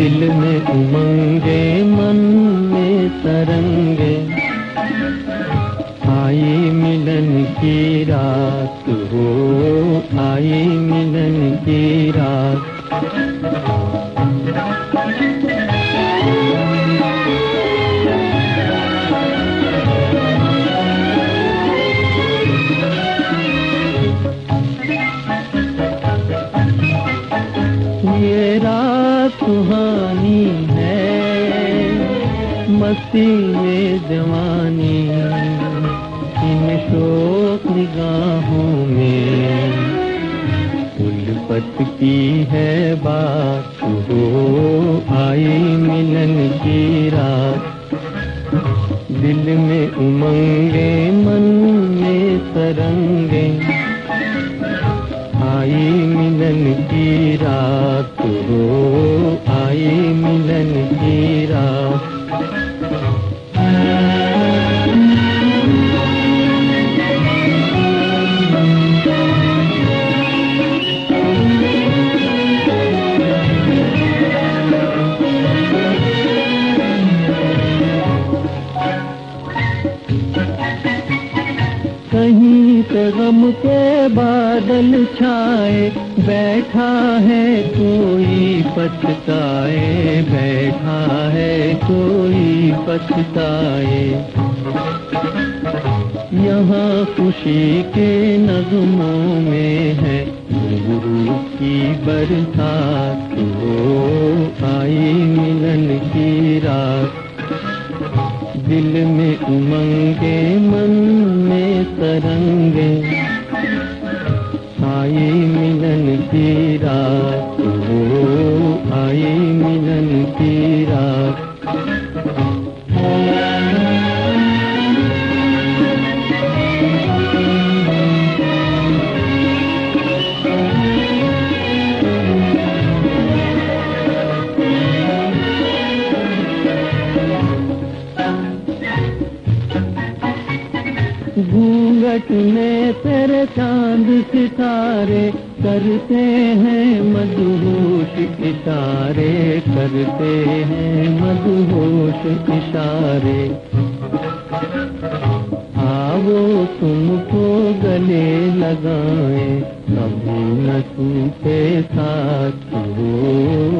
दिल में उमंगे मन में तरंगे आई मिलन की रात आई मिलन की रात। ये रात सुहानी है, मस्ती में जवानी। इन शोक निगाहों में उल्फत की है बात हो आई मिलन की रात। दिल में उमंगे, मन में तरंगे। आई मिलन की रात हो आई मिलन की कहीं पे गम के बादल छाए, बैठा है कोई पछताए, बैठा है कोई पछताए। यहाँ खुशी के नगमों में है गुरु की बरसात हो दिल में उमंगे मन में तरंगे। साई मिलन की रात घूंघट में तेरे चाँद सितारे करते हैं मधुहोश इशारे, करते हैं मधुहोश इशारे। आवो तुमको गले लगाए, कभी न टूटे साथ हो।